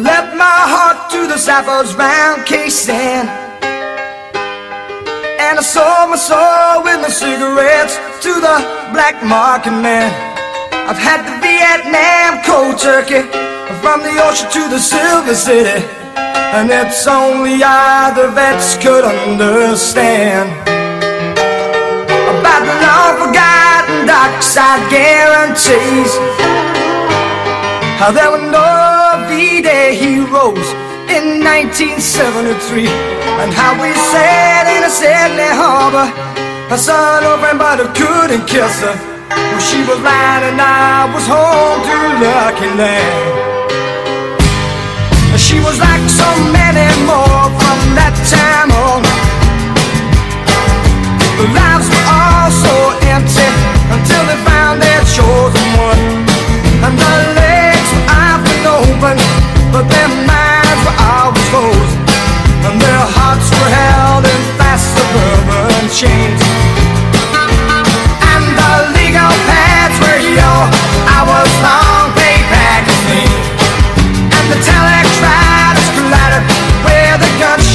left my heart to the sappers round K-San. And I sold my soul with my cigarettes to the black market man. I've had the Vietnam cold turkey from the ocean to the Silver City. And it's only I the vets could understand About the long forgotten dockside guarantees How there were no V-Day in 1973 And how we sailed in a Sydney harbor Her son opened but who couldn't kiss her. Well, she was lying and I was home to Lucky Land. She was like so many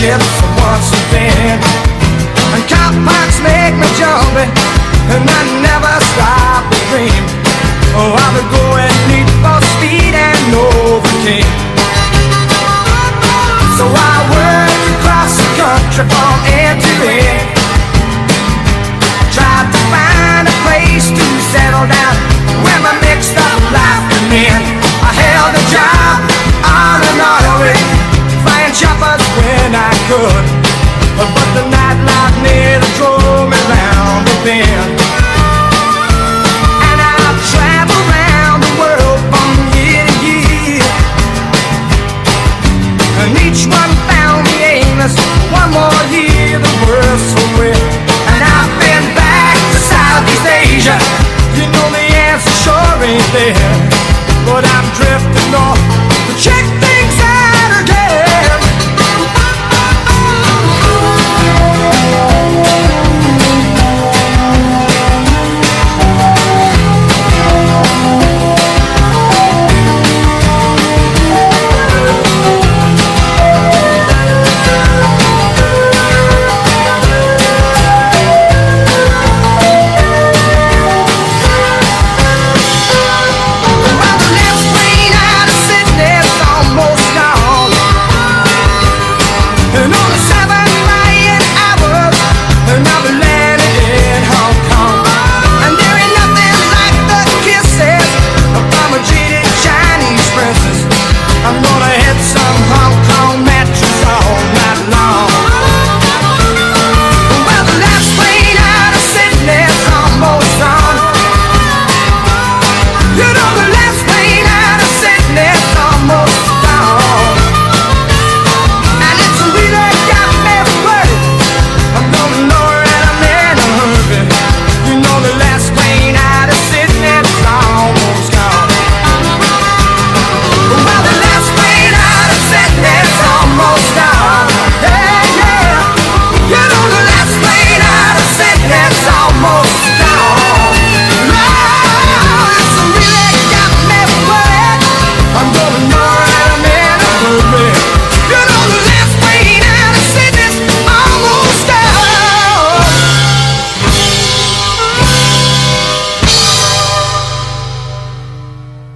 gunships once been. And cop make me jumpy, and I never could. But the nightlife nearly drove me round the bend. And I've traveled round the world from year to year. And each one found me aimless. One more year, the world's so weird. And I've been back to Southeast Asia. You know the answer sure ain't there.